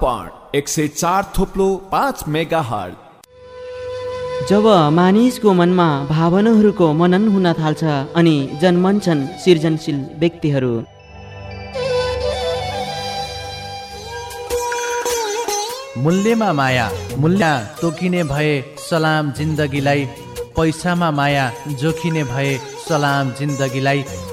अर्पण एक सय चार थोप्लो पाँच मेगा हल जब मानिसको मनमा भावनाहरूको मनन हुन थाल्छ अनि जन्मन्छन् सृजनशील व्यक्तिहरू। मूल्यमा माया मूल्य तोकिने भए सलाम जिन्दगीलाई पैसामा माया जोखिने भए सलाम जिन्दगीलाई।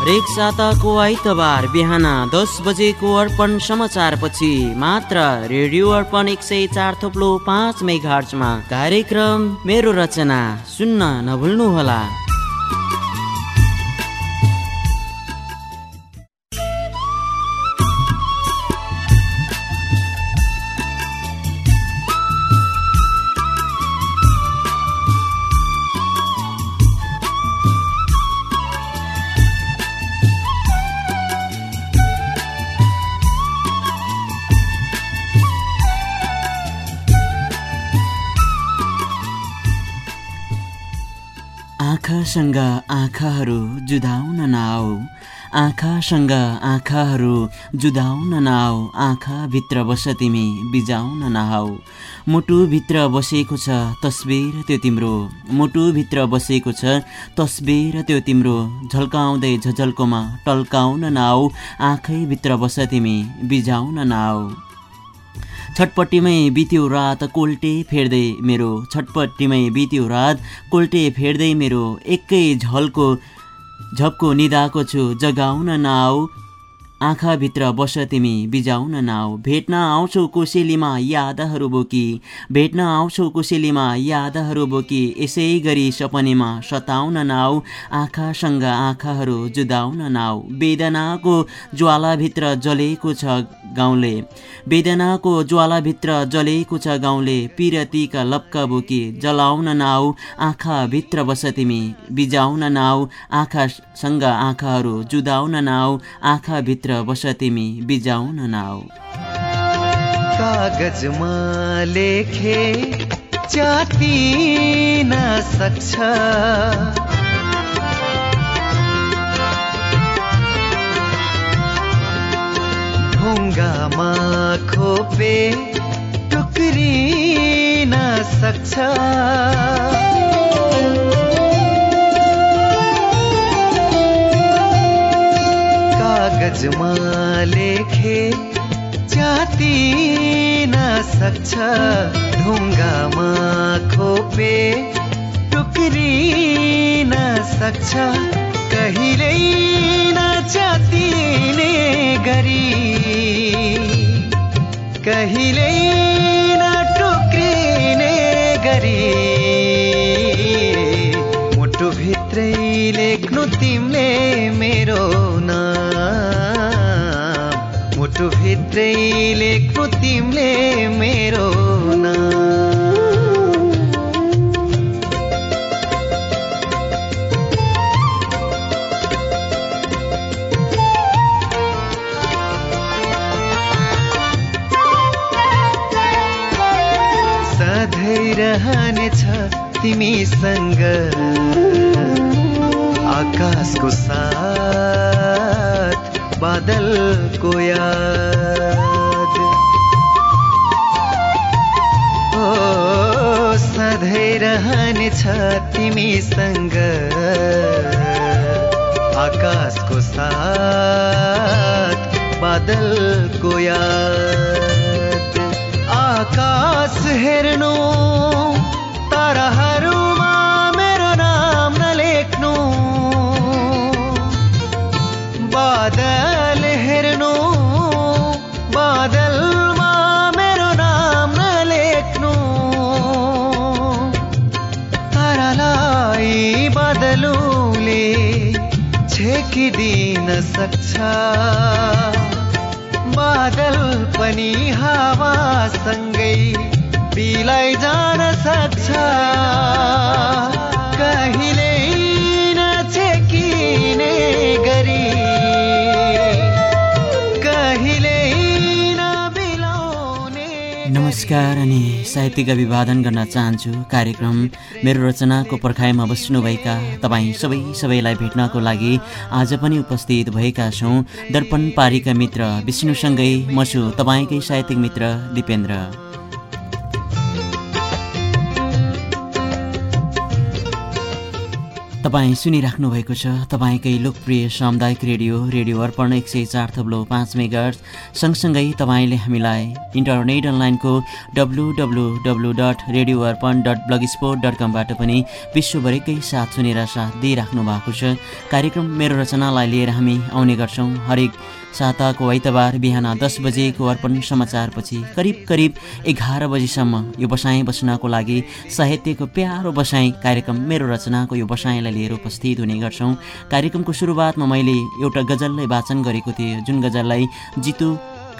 हरेक साताको आइतबार बिहान दस बजेको अर्पण समाचारपछि मात्र रेडियो अर्पण एक सय चार थोप्लो पाँच मेघार्चमा कार्यक्रम मेरो रचना सुन्न नभुल्नुहोला। आँखासँग आँखाहरू जुधाउन नआऊ। आँखासँग आँखाहरू जुधाउन नआऊ। आँखाभित्र बस तिमी बिजाउन नआऊ। मुटुभित्र बसेको छ तस्बिर त्यो तिम्रो। मुटुभित्र बसेको छ तस्बिर त्यो तिम्रो। झल्काउँदै झझल्कोमा टल्काउन नआऊ। आँखैभित्र बस तिमी बिजाउन नआऊ। छटपट्टिमै बित्यो रात कोल्टे फेर्दै मेरो छटपट्टिमै बित्यो रात कोल्टे फेर्दै मेरो एकै झल्को झप्को निदाएको छु जगाउन नआऊ। आँखाभित्र बस तिमी बिजाउन नाउ। भेट्न आउँछौ कोसेलीमा यादहरू बोकी। भेट्न आउँछौ कोसेलीमा यादहरू बोकी। यसै गरी सपनीमा सताउन नाउ। आँखासँग आँखाहरू जुदाउन नाउ। वेदनाको ज्वालाभित्र जलेको छ गाउँले। वेदनाको ज्वालाभित्र जलेको छ गाउँले। पिरतीका लप्का बोकी। जलाउन नाउ। आँखाभित्र बस तिमी बिजाउन नाउ। आँखासँग आँखाहरू जुदाउन नाउ। आँखाभित्र भित्र बस तिमी बिजाउन नाउ। कागजमा लेखे चाति सक्छ। ढुङ्गामा खोपे टुक्रिन सक्छ। कागजमा लेखे जाति सक्छ ढुङ्गामा खोपे टुक्रिन सक्छ कहिल्यै नच्यातिने गरी। कहिल्यै नटुक्रिने गरी। मुटुभित्रै लेख्नु तिमीले मेरो भित्रै लेख्नु मेरो सधैँ रहनेछ तिमीसँग। आकाशको साथ। बादलको याद। ओ सधैँ रहनेछ तिमीसँग आकाशको साथ बादलको याद। आकाश हेर्नु ताराहरूमा सक्छ। बादल पनि हावासँगै बिलाइ जान सक्छ। कहिले नमस्कार अनि साहित्यिक अभिवादन गर्न चाहन्छु कार्यक्रम मेरो रचनाको पर्खाइमा बस्नुभएका तपाईँ सबै सबैलाई भेट्नको लागि आज पनि उपस्थित भएका छौँ दर्पण पारीका मित्र विष्णुसँगै म छु तपाईँकै साहित्यिक मित्र दिपेन्द्र। तपाईँ सुनिराख्नु भएको छ तपाईँकै लोकप्रिय सामुदायिक रेडियो रेडियो अर्पण एक सय चार थप्लो पाँच मेगा सँगसँगै तपाईँले हामीलाई इन्टरनेट अनलाइनको W W W dot radio Arpan dot blogspot dot कमबाट पनि विश्वभरिकै साथ सुनेर साथ दिइराख्नु भएको छ। कार्यक्रम मेरो रचनालाई लिएर हामी आउने गर्छौँ। हरेक साताको आइतबार बिहान दस बजेको अर्पण समाचारपछि करिब करिब एघार बजीसम्म यो बसाइँ बस्नको लागि साहित्यको प्यारो बसाइँ कार्यक्रम मेरो रचनाको यो बसाइँलाई लिएर उपस्थित हुने गर्छौँ। कार्यक्रमको सुरुवातमा मैले एउटा गजललाई वाचन गरेको थिएँ जुन गजललाई जितु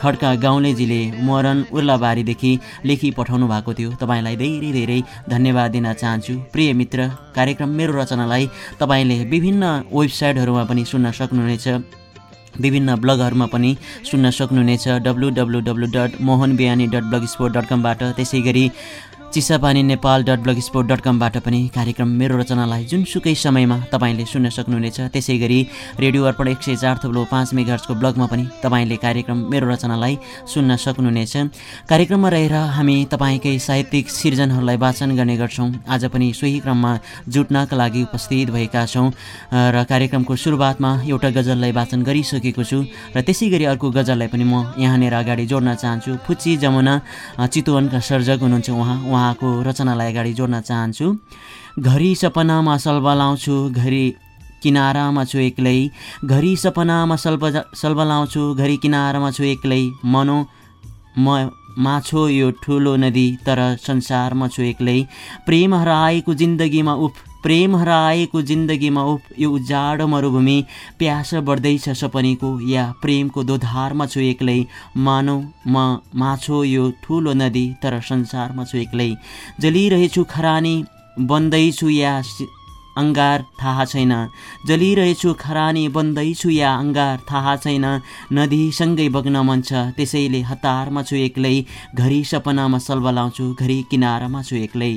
खड्का गाउँलेजीले मरन उर्लाबारीदेखि लेखी पठाउनु भएको थियो। तपाईँलाई धेरै धेरै धन्यवाद दिन चाहन्छु। प्रिय मित्र कार्यक्रम मेरो रचनालाई तपाईँले विभिन्न वेबसाइटहरूमा पनि सुन्न सक्नुहुनेछ विभिन्न ब्लगहरूमा पनि सुन्न सक्नुहुनेछ। W W W dot Mohan Bihani dot blog spot dot कमबाट त्यसै गरी Chisapani Nepal dot blog spot dot कमबाट पनि कार्यक्रम मेरो रचनालाई जुनसुकै समयमा तपाईँले सुन्न सक्नुहुनेछ त्यसै गरी रेडियो अर्पण एक सय चार थप्लो पाँच मेगार्सको ब्लगमा पनि तपाईँले कार्यक्रम मेरो रचनालाई सुन्न सक्नुहुनेछ। कार्यक्रममा रहेर हामी तपाईँकै साहित्यिक सिर्जनहरूलाई वाचन गर्ने गर्छौँ। आज पनि सोही क्रममा जुट्नका लागि उपस्थित भएका छौँ र कार्यक्रमको सुरुवातमा एउटा गजललाई वाचन गरिसकेको छु र त्यसै गरी अर्को गजललाई पनि म यहाँनिर अगाडि जोड्न चाहन्छु। फुच्ची जमुना चितवनका सर्जक हुनुहुन्छ उहाँ उहाँको रचनालाई अगाडि जोड्न चाहन्छु। घरि सपनामा सल्बलाउँछु घरि किनारामा छु एक्लै। घरि सपनामा सल्ब सल्बलाउँछु घरि किनारामा छु एक्लै। मनो म माछो यो ठुलो नदी तर संसारमा छु एक्लै। प्रेम हराएको जिन्दगीमा उफ प्रेम हराएको जिन्दगीमा यो उजाड मरुभूमि प्यास बढ्दैछ सपनीको। या प्रेमको दोधारमा छु एक्लै। मानौ म माछो यो ठुलो नदी तर संसारमा छु एक्लै। जलिरहेछु खरानी बन्दैछु या अङ्गार थाहा छैन। जलिरहेछु खरानी बन्दैछु या अङ्गार थाहा छैन। नदीसँगै बग्न मन छ त्यसैले हतारमा छु एक्लै। घरि सपनामा सल्बलाउँछु घरि किनारामा छु एक्लै।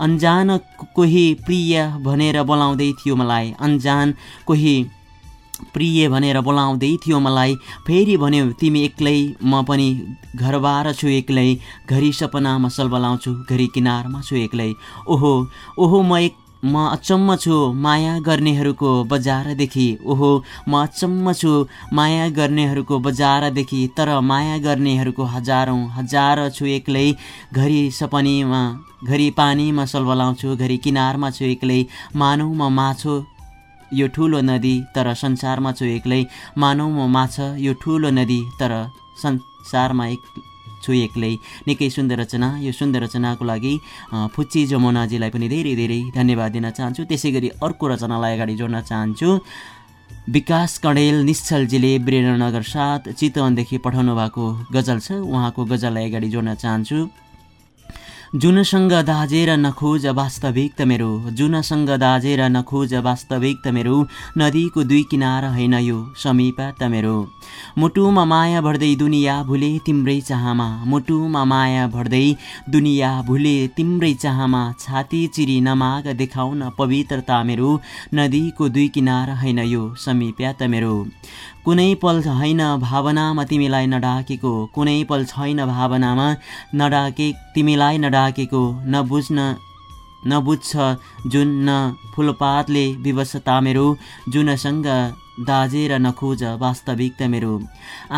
अन्जान कोही प्रिय भनेर बोलाउँदै थियो मलाई। अन्जान कोही प्रिय भनेर बोलाउँदै थियो मलाई। फेरि भन्यो तिमी एक्लै म पनि घरबार छु एक्लै। घरि सपनामा सल्बलाउँछु घरि किनारमा छु एक्लै। ओहो ओहो म एक म अचम्म छु माया गर्नेहरूको बजारदेखि। ओहो म अचम्म छु माया गर्नेहरूको बजारदेखि तर माया गर्नेहरूको हजारौँ हजार छु एक्लै। घरि सपनीमा घरि पानीमा सल्बलाउँछु घरि किनारमा छु एक्लै। मानौ म माछो यो ठुलो नदी तर संसारमा छु एक्लै। मानौ म माछा यो ठुलो नदी तर संसारमा एक छु एक्लै। निकै सुन्दर रचना। यो सुन्दर रचनाको लागि फुच्ची जमुनाजीलाई पनि धेरै धेरै धन्यवाद दिन चाहन्छु। त्यसै गरी अर्को रचनालाई अगाडि जोड्न चाहन्छु। विकास कणेल निश्चलजीले वीरेन्द्रनगर साथ चितवनदेखि पठाउनु भएको गजल छ। उहाँको गजललाई अगाडि जोड्न चाहन्छु। जुनसँग दाजेर नखोज वास्तविक त मेरो। जुनसँग दाजेर नखोज वास्तविक त मेरो। नदीको दुई किनारा होइन यो समीप त मेरो। मुटुमा माया भर्दै दुनियाँ भुले तिम्रै चाहमा। मुटुमा माया भर्दै दुनियाँ भुले तिम्रै चाहमा। छाती चिरी नमाग देखाउन पवित्रता मेरो। नदीको दुई किनारा होइन यो समीप त मेरो। कुनै पल होइन भावनामा तिमीलाई नडाकेको कुनै पल छैन भावनामा नडाके तिमीलाई नडाकेको नबुझ्न नबुझ्छ जुन न फुलपातले विवशता मेरो जुनसँग दाजेर नखोज वास्तविकता मेरो।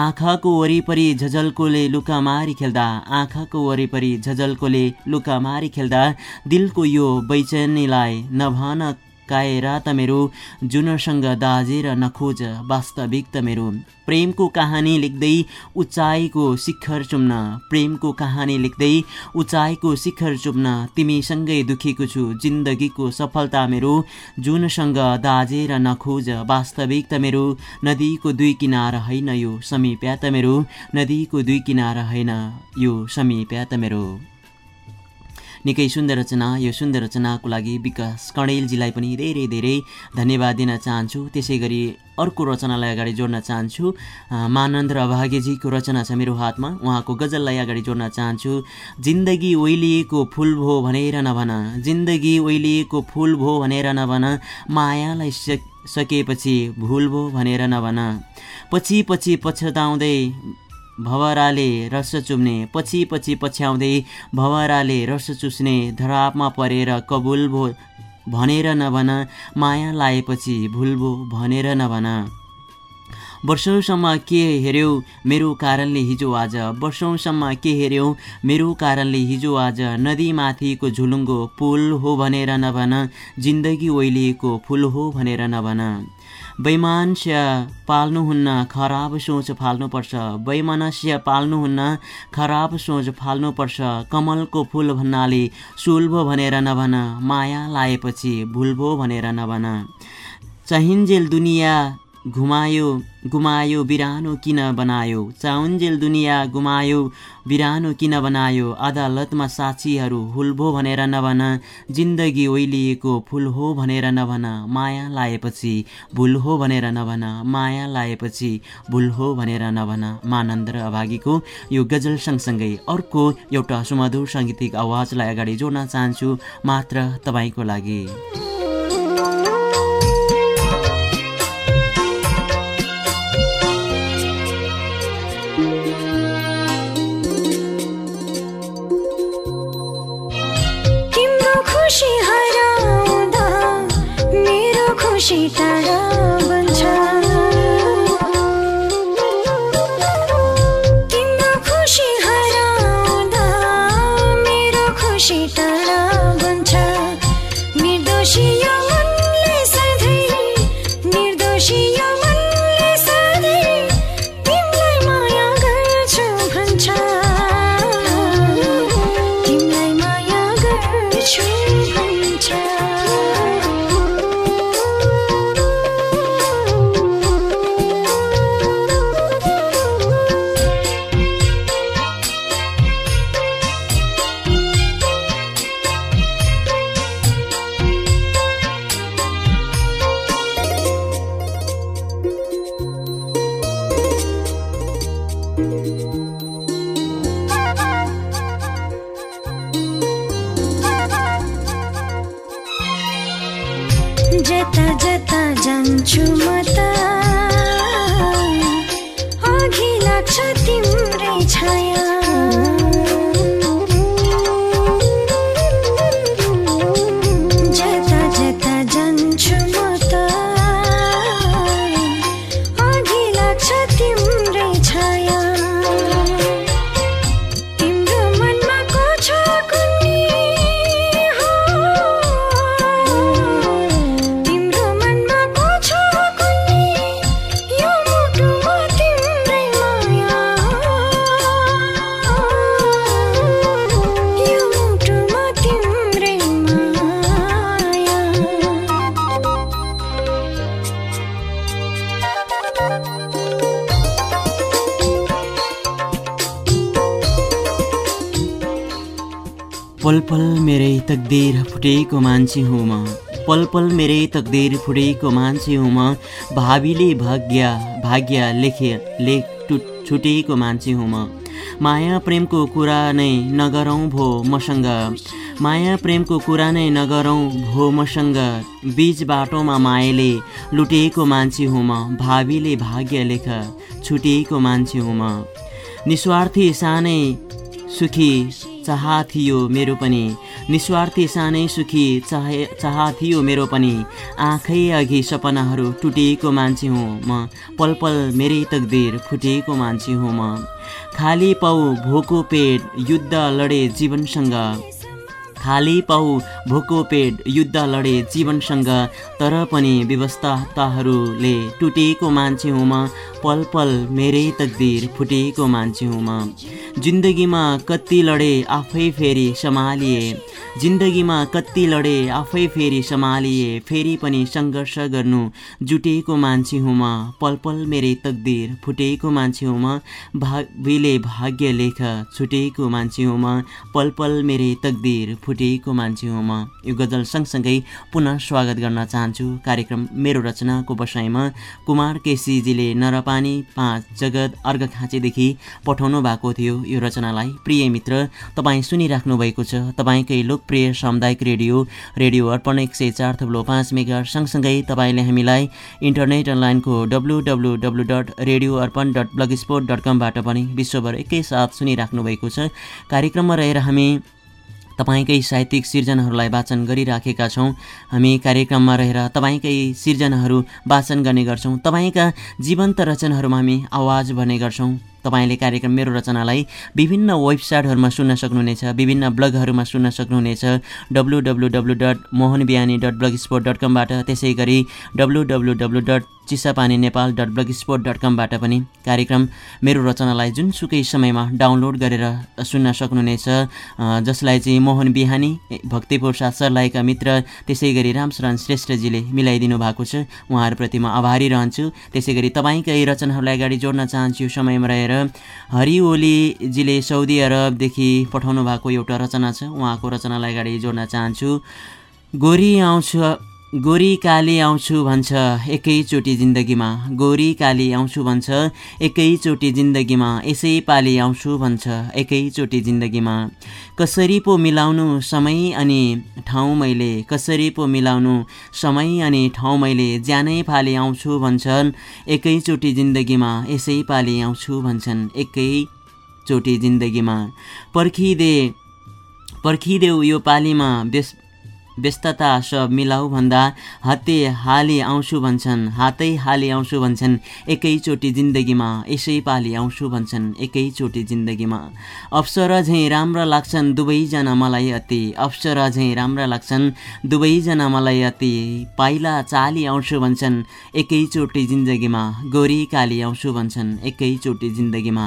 आँखाको वरिपरि झझल्कोले लुकामारी खेल्दा आँखाको वरिपरि झझल्कोले लुकामारी खेल्दा दिलको यो बैचनीलाई नभन कायरा त मेरो जुनसँग दाजेर नखोज वास्तविक त मेरो प्रेमको कहानी लेख्दै उचाइको शिखर चुम्न प्रेमको कहानी लेख्दै उचाइको शिखर चुम्न तिमीसँगै दुखेको छु। जिन्दगीको सफलता मेरो जुनसँग दाजेर नखोज वास्तविक त मेरो नदीको दुई किनार होइन यो समीप्या त मेरो नदीको दुई किनार होइन यो समीप्या त मेरो। निकै सुन्दर रचना यो सुन्दर रचनाको लागि विकास कणेलजीलाई पनि धेरै धेरै धन्यवाद दिन चाहन्छु। त्यसै गरी अर्को रचनालाई अगाडि जोड्न चाहन्छु। मानन्द र अभाग्यजीको रचना छ मेरो हातमा। उहाँको गजललाई अगाडि जोड्न चाहन्छु। जिन्दगी ओइलिएको फुल भो भनेर नभन। जिन्दगी ओइलिएको फुल भो भनेर नभन। मायालाई सकेपछि भुल भो भनेर नभन। पछि पछि पछताउँदै भवराले रस चुम्ने पछि पछि पछ्याउँदै भवराले रस चुस्ने धरापमा परेर कबुल भो भनेर नभन माया लाएपछि भुल्बो भनेर नभन। वर्षौँसम्म के हेऱ्यौ मेरो कारणले हिजो आज? वर्षौँसम्म के हेऱ्यौ मेरो कारणले हिजो आज? नदीमाथिको झुलुङ्गो पुल हो भनेर नभन जिन्दगी ओइलिएको फुल हो भनेर नभन। वैमानस्य पाल्नुहुन्न खराब सोच फाल्नुपर्छ। वैमनस्य पाल्नुहुन्न खराब सोच फाल्नुपर्छ। कमलको फुल भन्नाले सुल्भो भनेर नभन माया लाएपछि भुल्भो भनेर नभन। चाहिन्जेल दुनियाँ घुमायो गुमायो बिरानो किन बनायो? चाउन्जेल दुनियाँ गुमायो बिरानो किन बनायो? अदालतमा साक्षीहरू हुल्भो भनेर नभन जिन्दगी ओइलिएको फुल हो भनेर नभन माया लाएपछि भुल हो भनेर नभन माया लाएपछि भुल हो भनेर नभन। मानन्द अभागीको यो गजल सँगसँगै अर्को एउटा सुमधुर साङ्गीतिक आवाजलाई अगाडि जोड्न चाहन्छु मात्र तपाईँको लागि। फुटेको मान्छे हुँ म। पल पल मेरै तकदिर फुटेको मान्छे हुँ म। भावीले भाग्य भाग्य लेखे लेख छुटेको मान्छे हुँ म। माया प्रेमको कुरा नै नगरौँ भो मसँग। माया प्रेमको कुरा नै नगरौँ भो मसँग। बिच बाटोमा मायाले लुटेको मान्छे हुँ म। भावीले भाग्य लेख छुटेको मान्छे हुँ म। निस्वार्थी सानै सुखी चाह थियो मेरो पनि। निस्वार्थी सानै सुखी चाहे चाह थियो मेरो पनि। आँखै अघि सपनाहरू टुटेको मान्छे हुँ म। पल पल मेरै तकदिर फुटेको मान्छे हुँ म। खाली पाउ भोको पेट युद्ध लडे जीवनसँग। खाली पाउ भोको पेट युद्ध लडे जीवनसँग तर पनि व्यवस्थाताहरूले टुटेको मान्छे हुँ म पल पल मेरै तकदिर फुटेको मान्छे हुँ म जिन्दगीमा कति लडे आफै फेरि सम्हालिए जिन्दगीमा कति लडे आफै फेरि सम्हालिए फेरि पनि सङ्घर्ष गर्नु जुटेको मान्छे हुँ म पल पल मेरै तकदिर फुटेको मान्छे हुँ म भावीले भाग्य लेख छुटेको मान्छे हुँ म पल पल मेरै तकदिर फुटेको मान्छे हुँ म। यो गजल सँगसँगै पुनः स्वागत गर्न चाहन्छु। कार्यक्रम मेरो रचनाको बसाइमा कुमार केसीजीले नरपानी पाँच जगत अर्घखाँचीदेखि पठाउनु भएको थियो। यो रचनालाई प्रिय मित्र तपाईँ सुनिराख्नु भएको छ। तपाईँकै लोकप्रिय सामुदायिक रेडियो रेडियो अर्पण एक सय चार थप्लो पाँच मेगा सँगसँगै तपाईँले हामीलाई इन्टरनेट अनलाइनको W W W dot radio Arpan dot blogspot dot कमबाट पनि विश्वभर एकैसाथ सुनिराख्नु भएको छ। कार्यक्रममा रहेर हामी तपाईँकै साहित्यिक सिर्जनाहरूलाई वाचन गरिराखेका छौँ। हामी कार्यक्रममा रहेर तपाईँकै सिर्जनाहरू वाचन गर्ने गर्छौँ। तपाईँका जीवन्त रचनाहरूमा हामी आवाज भन्ने गर्छौँ। तपाईँले कार्यक्रम मेरो रचनालाई विभिन्न वेबसाइटहरूमा सुन्न सक्नुहुनेछ विभिन्न ब्लगहरूमा सुन्न सक्नुहुनेछ W W W dot Mohan Bihani dot blogspot dot कमबाट त्यसै गरी W W W dot Chisapani Nepal dot blogspot dot कमबाट पनि कार्यक्रम मेरो रचनालाई जुनसुकै समयमा डाउनलोड गरेर सुन्न सक्नुहुनेछ। जसलाई चाहिँ मोहन बिहानी भक्तिपुर साथ सरलाईका मित्र त्यसै गरी रामशरण श्रेष्ठजीले मिलाइदिनु भएको छ। उहाँहरूप्रति म आभारी रहन्छु। त्यसै गरी तपाईँकै रचनाहरूलाई अगाडि जोड्न चाहन्छु। समयमा रहेर हरि ओलीजीले साउदी अरबदेखि पठाउनु भएको एउटा रचना छ। उहाँको रचनालाई अगाडि जोड्न चाहन्छु। गोरी आउँछ गोरी काली आउँछु भन्छ एकैचोटि जिन्दगीमा। गोरी काली आउँछु भन्छ एकैचोटि जिन्दगीमा। यसै पालि आउँछु भन्छ एकैचोटि जिन्दगीमा। कसरी पो मिलाउनु समय अनि ठाउँ मैले? कसरी पो मिलाउनु समय अनि ठाउँ मैले? ज्यानै फाली आउँछु भन्छन् एकैचोटि जिन्दगीमा। यसै पालि आउँछु भन्छन् एकैचोटि जिन्दगीमा। पर्खिदे पर्खिदेऊ यो पालीमा व्यस व्यस्तता सब मिलाउ भन्दा हाते हाली आउँछु भन्छन्। हातै हाली आउँछु भन्छन्। एकैचोटि जिन्दगीमा यसै पाली आउँछु भन्छन्। एकैचोटि जिन्दगीमा अप्सरा झैँ राम्रा लाग्छन् दुवैजना मलाई अति। अप्सरा झैँ राम्रा लाग्छन् दुवैजना मलाई अति। पाइला चाली आउँछु भन्छन्। एकैचोटि जिन्दगीमा गोरी काली आउँछु भन्छन्। एकैचोटि जिन्दगीमा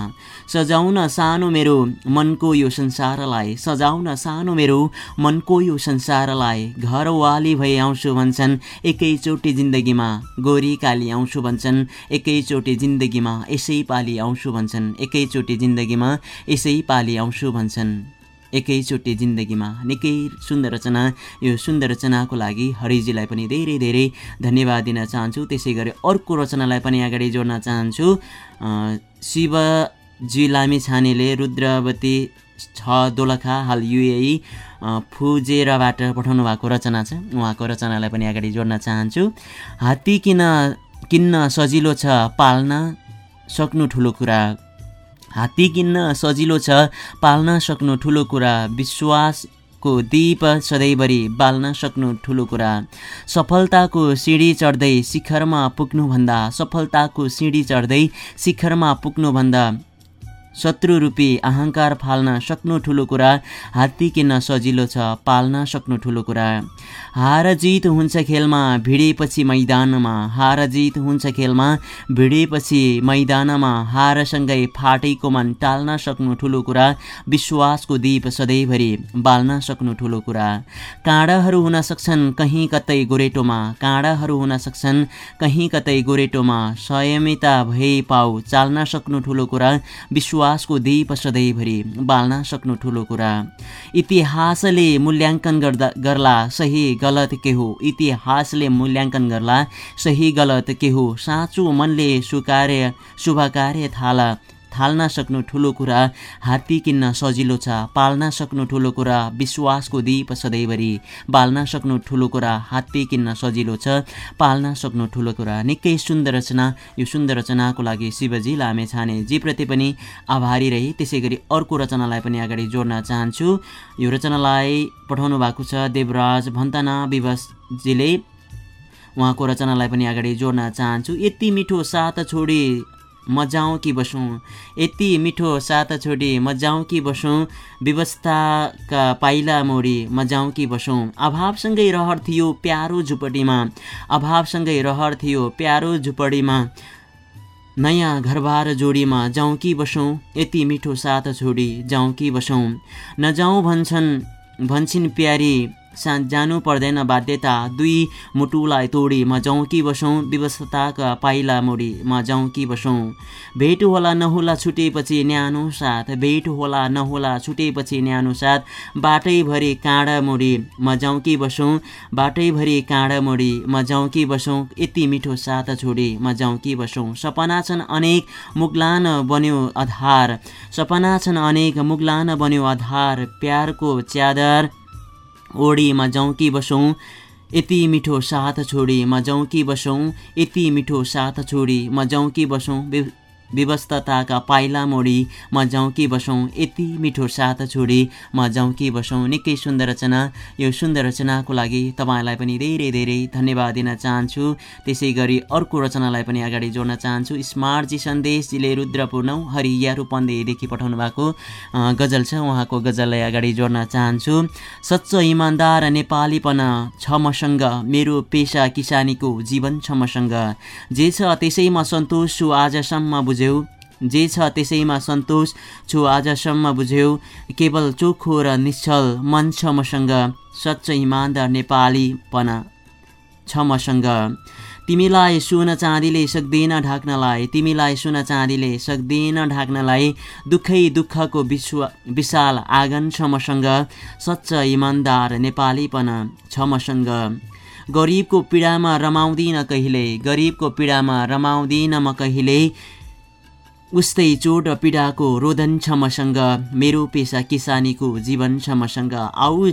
सजाउन सानो मेरो मनको यो संसारलाई। सजाउन सानो मेरो मनको यो संसारलाई। घरवाली भई आउँछु भन्छन्। एकैचोटि जिन्दगीमा गोरी काली आउँछु भन्छन्। एकैचोटि जिन्दगीमा यसै पालि आउँछु भन्छन्। एकैचोटि जिन्दगीमा यसै पालि आउँछु भन्छन्। एकैचोटि जिन्दगीमा निकै सुन्दर रचना। यो सुन्दर रचनाको लागि हरिजीलाई पनि धेरै धेरै धन्यवाद दिन चाहन्छु। त्यसै गरी अर्को रचनालाई पनि अगाडि जोड्न चाहन्छु। शिवजी लामी छानेले रुद्रवती छ दोलखा हाल युएई फुजेराबाट पठाउनु भएको रचना छ। उहाँको रचनालाई पनि अगाडि जोड्न चाहन्छु। हात्ती किन किन्न सजिलो छ पाल्न सक्नु ठुलो कुरा? हात्ती किन्न सजिलो छ पाल्न सक्नु ठुलो कुरा? विश्वासको दीप सधैँभरि बाल्न सक्नु ठुलो कुरा? सफलताको सिँढी चढ्दै शिखरमा पुग्नुभन्दा सफलताको सिँढी चढ्दै शिखरमा पुग्नुभन्दा शत्रु रूपी अहङ्कार फाल्न सक्नु ठुलो कुरा हात्ती किन्न सजिलो छ पाल्न सक्नु ठुलो कुरा। हार जित हुन्छ खेलमा भिडेपछि मैदानमा। हार जित हुन्छ खेलमा भिडेपछि मैदानमा। हारसँगै फाटेको मन टाल्न सक्नु ठुलो कुरा विश्वासको दीप सधैँभरि बाल्न सक्नु ठुलो कुरा। काँडाहरू हुन सक्छन् कहीँ कतै गोरेटोमा। काँडाहरू हुन सक्छन् कहीँ कतै गोरेटोमा। संयमिता भए पाउ चाल्न सक्नु ठुलो कुरा विश्व विश्वासको दीप सधैँभरि बाल्न सक्नु ठुलो कुरा। इतिहासले मूल्याङ्कन गर्दा गर्ला सही गलत के हो इतिहासले मूल्याङ्कन गर्ला सही गलत के हो साँचो मनले सुकार्य शुभ कार्य थाल। थाल्न सक्नु ठुलो कुरा हात्ती किन्न सजिलो छ। पाल्न सक्नु ठुलो कुरा विश्वासको दीप सधैँभरि बाल्न सक्नु ठुलो कुरा हात्ती किन्न सजिलो छ। पाल्न सक्नु ठुलो कुरा निकै सुन्दर रचना। यो सुन्दर रचनाको लागि शिवजी लामे छाने जीप्रति पनि आभारी रहे। त्यसै गरी अर्को रचनालाई पनि अगाडि जोड्न चाहन्छु। यो रचनालाई पठाउनु भएको छ देवराज भन्तना विवसजीले उहाँको रचनालाई पनि अगाडि जोड्न चाहन्छु। यति मिठो साथ छोडी म जाउँ कि बसौँ? यति मिठो सात छोडी म जाउँ कि बसौँ? व्यवस्थाका पाइला मोडी म जाउँ कि बसौँ? अभावसँगै रहर थियो प्यारो झुपडीमा। अभावसँगै रहर थियो प्यारो झुपडीमा। नयाँ घरबार जोडीमा जाउँ कि बसौँ? यति मिठो साथ छोडी जाउँ कि बसौँ? नजाउँ भन्छन् भन्छन् प्यारी। जानु पर्दैन बाध्यता। दुई मुटुलाई तोडी म जाउँ कि बसौँ? व्यवस्थाका पाइला मोडी म जाउँ कि बसौँ? भेट होला नहोला छुटेपछि न्यानो साथ। भेट होला नहोला छुटेपछि न्यानो साथ। बाटैभरि काँडा मोडी म जाउँ कि बसौँ? बाटैभरि काँडा मोडी म जाउँ कि बसौँ? यति मिठो साथ छोडी म जाउँ कि बसौँ? सपना छन् अनेक मुगलान बन्यो आधार। सपना छन् अनेक मुगलान बन्यो आधार। प्यारको च्यादर ओडी म जाउँ कि बसौँ यति मिठो साथ छोडी म जाउँ कि बसौँ यति मिठो साथ छोडी म जाउँ कि बसौँ विवस्तताका पाइला मोडी म जाउँ कि बसौँ? यति मिठो साथ छोडी म जाउँ कि बसौँ? निकै सुन्दर रचना। यो सुन्दर रचनाको लागि तपाईँलाई पनि धेरै धेरै धन्यवाद दिन चाहन्छु। त्यसै गरी अर्को रचनालाई पनि अगाडि जोड्न चाहन्छु। स्मार्टजी सन्देशजीले रुद्रपुर नौ हरिया रूपन्देहीदेखि पठाउनु भएको गजल छ। उहाँको गजललाई अगाडि जोड्न चाहन्छु। सच्च इमान्दार नेपालीपना छ मसँग मेरो पेसा किसानीको जीवन छ मसँग जे छ त्यसैमा सन्तोष छु। आजसम्म बुझ्यौ। जे छ त्यसैमा सन्तोष छु आजसम्म बुझ्यौ। केवल चोखो र निश्चल मन छ मसँग। सच्च इमान्दार नेपालीपना छ मसँग। तिमीलाई सुन चाँदीले सक्दैन ढाक्नलाई। तिमीलाई सुन चाँदीले सक्दैन ढाक्नलाई। दुःखै दुःखको विश्व विशाल आँगन छ मसँग। सच्च इमान्दार नेपालीपना छ मसँग। गरिबको पीडामा रमाउँदिन कहिले? गरिबको पीडामा रमाउँदिन म कहिले? उस्तै चोट र पीडाको रोदन छ मसँग मेरो पेसा किसानीको जीवन छ मसँग आऊ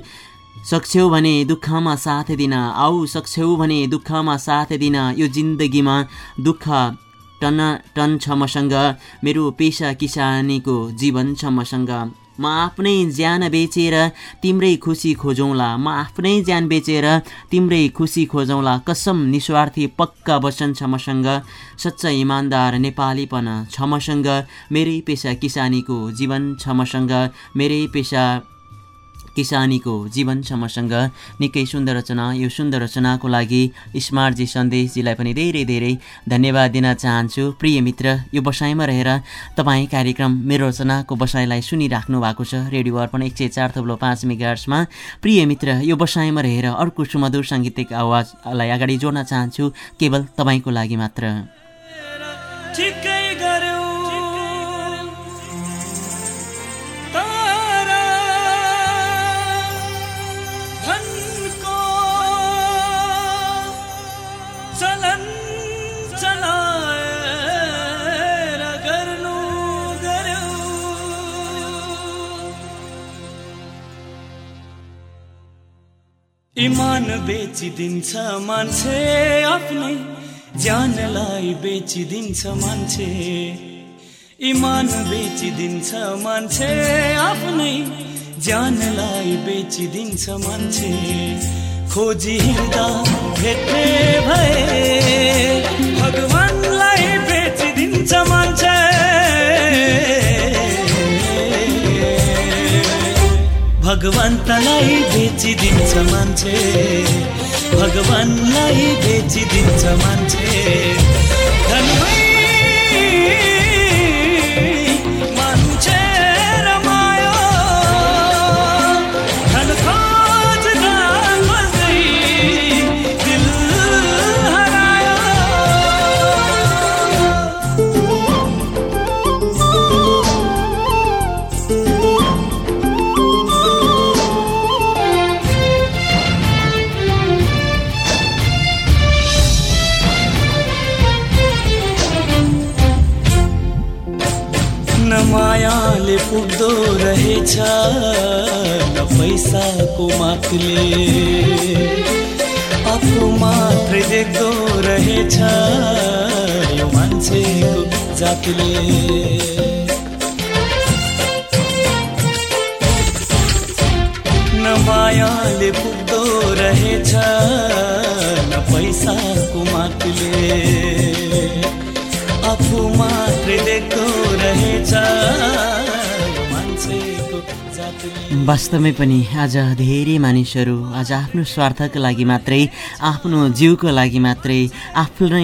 सक्छौ भने दुःखमा साथ दिन आऊ सक्छौ भने दुःखमा साथ दिन यो जिन्दगीमा दुःख टन टन छ मसँग मेरो पेसा किसानीको जीवन छ मसँग म आफ्नै ज्यान बेचेर तिम्रै खुसी खोजौँला। म आफ्नै ज्यान बेचेर तिम्रै खुसी खोजौँला। कसम निस्वार्थी पक्का वचन छ मसँग। सच्चा इमान्दार नेपालीपना छ मसँग। मेरै पेसा किसानीको जीवन छ मसँग। मेरै पेसा किसानीको जीवन छ मसँग निकै सुन्दर रचना यो सुन्दर रचनाको लागि स्मार्टजी सन्देशजीलाई पनि धेरै धेरै धन्यवाद दिन चाहन्छु। प्रिय मित्र यो बसाइमा रहेर तपाईँ कार्यक्रम मेरो रचनाको बसाइलाई सुनिराख्नु भएको छ। रेडियो अर्पण एक सय चार थप्लो पाँच मेगार्समा प्रिय मित्र यो बसाइमा रहेर अर्को सुमधुर साङ्गीतिक आवाजलाई अगाडि जोड्न चाहन्छु केवल तपाईँको लागि मात्र। इमान बेचिदिन्छ मान्छे आफ्नै ज्यानलाई बेचिदिन्छ मान्छे। इमान बेचिदिन्छ मान्छे आफ्नै ज्यानलाई बेचिदिन्छ मान्छे। खोजी हिँड्दा भेट्ने भए भगवान्लाई बेचिदिन्छ मान्छे। भगवन्तलाई बेचिदिन्छ मान्छे। भगवान्लाई बेचिदिन्छ मान्छे। रहेछ न पैसाको माथले आफू मात्रै देख्दो रहेछ यो मान्छेको जातिले। मायाले पुग्दो रहेछ न पैसाको मातले। आफू मात्र देख्दो रहेछ वास्तवमै पनि आज धेरै मानिसहरू आज आफ्नो स्वार्थको लागि मात्रै आफ्नो जिउको लागि मात्रै आफ्नै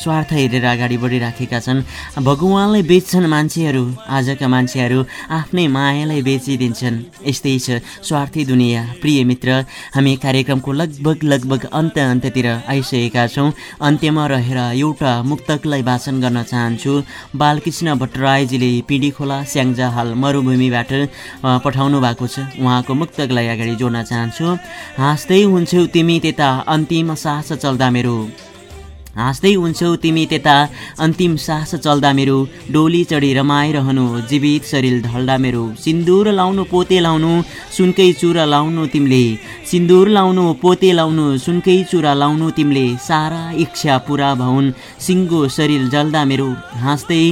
स्वार्थ हेरेर अगाडि बढिराखेका छन्। भगवान्लाई बेच्छन् मान्छेहरू आजका मान्छेहरू आफ्नै मायालाई बेचिदिन्छन्। यस्तै छ स्वार्थी दुनियाँ। प्रिय मित्र हामी कार्यक्रमको लगभग लगभग अन्त अन्त्यतिर आइसकेका छौँ। अन्त्यमा रहेर एउटा मुक्तकलाई वाचन गर्न चाहन्छु। बालकृष्ण भट्टराईजीले पिँढी खोला स्याङ्जा हाल मरुभूमिबाट पठाउनु भएको छ। उहाँको मुक्तकलाई अगाडि जोड्न चाहन्छु। हाँस्दै हुन्छौ तिमी त्यता अन्तिम सास चल्दा मेरो हाँस्दै हुन्छौ तिमी त्यता। अन्तिम सास चल्दा मेरो डोली चढी रमाइरहनु। जीवित शरीर ढल्दा मेरो सिन्दुर लाउनु पोते लाउनु सुनकै चुरा लाउनु तिमीले। सिन्दुर लाउनु पोते लाउनु सुनकै चुरा लाउनु तिमीले। सारा इच्छा पुरा भउन् सिङ्गो शरीर जल्दा मेरो हाँस्दै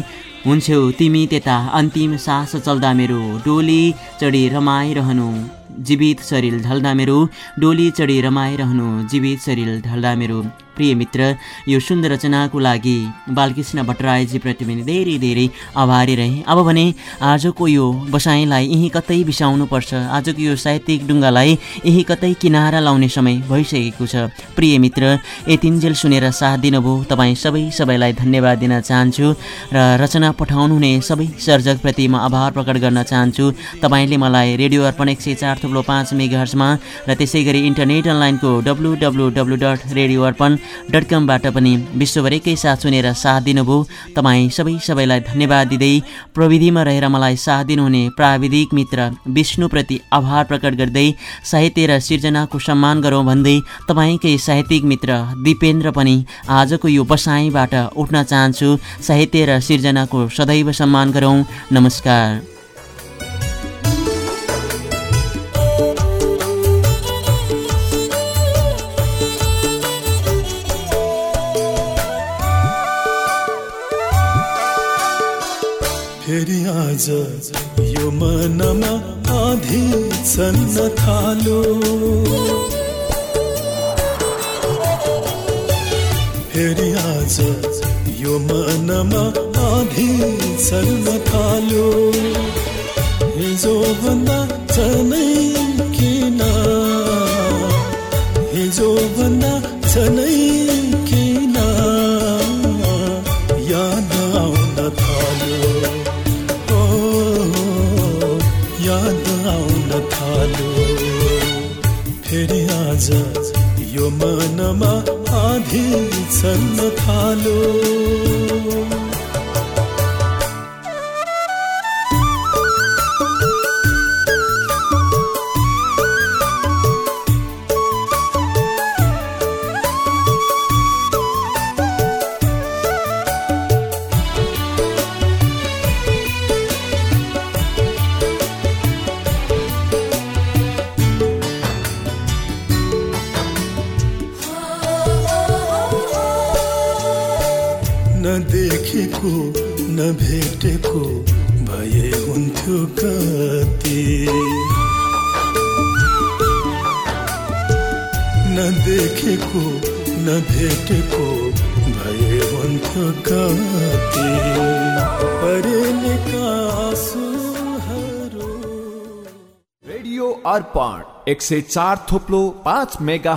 हुन्छौ तिमी त्यता। अन्तिम सास चल्दा मेरो डोली चढी रमाइरहनु। जीवित शरीर ढल्दा मेरो। डोली चढी रमाइरहनु जीवित शरीर ढल्दा मेरो। प्रिय मित्र यो सुन्दर रचनाको लागि बालकृष्ण भट्टराईजीप्रति पनि धेरै धेरै आभारी रहे। अब भने आजको यो बसाइँलाई यहीँ कतै बिसाउनुपर्छ। आजको यो साहित्यिक डुङ्गालाई यहीँ कतै किनारा लाउने समय भइसकेको छ। प्रिय मित्र यतिन्जेल सुनेर साथ दिनुभयो। तपाईँ सबै सबैलाई धन्यवाद दिन चाहन्छु र रचना पठाउनु हुने सबै सर्जकप्रति म आभार प्रकट गर्न चाहन्छु। तपाईँले मलाई रेडियो अर्पण एक सय चार थुप्रो पाँच मेगाहर्समा र त्यसै गरी इन्टरनेट अनलाइनको W W W dot radio Arpan dot कमबाट पनि विश्वभर एकैसाथ सुनेर साथ दिनुभयो। तपाईँ सबै सबैलाई धन्यवाद दिँदै प्रविधिमा रहेर मलाई साथ दिनुहुने प्राविधिक मित्र विष्णुप्रति आभार प्रकट गर्दै साहित्य र सिर्जनाको सम्मान गरौँ भन्दै तपाईँकै साहित्यिक मित्र दिपेन्द्र पनि आजको यो बसाइँबाट उठ्न चाहन्छु। साहित्य र सिर्जनाको सदैव सम्मान गरौँ। नमस्कार। आज यो मनमा आधी चल्न थालो। फेरि आज यो मनमा आधी चल्न थालो। हिजो चल्न थाल्यो नदेखेको नभेटेको भए हुन्थ्यो कति नदेखेको नभेटेको भए हुन्थ्यो कति परेलेका आँसुहरू रेडियो अर्पण एक सय चार थोप्लो पाँच मेगा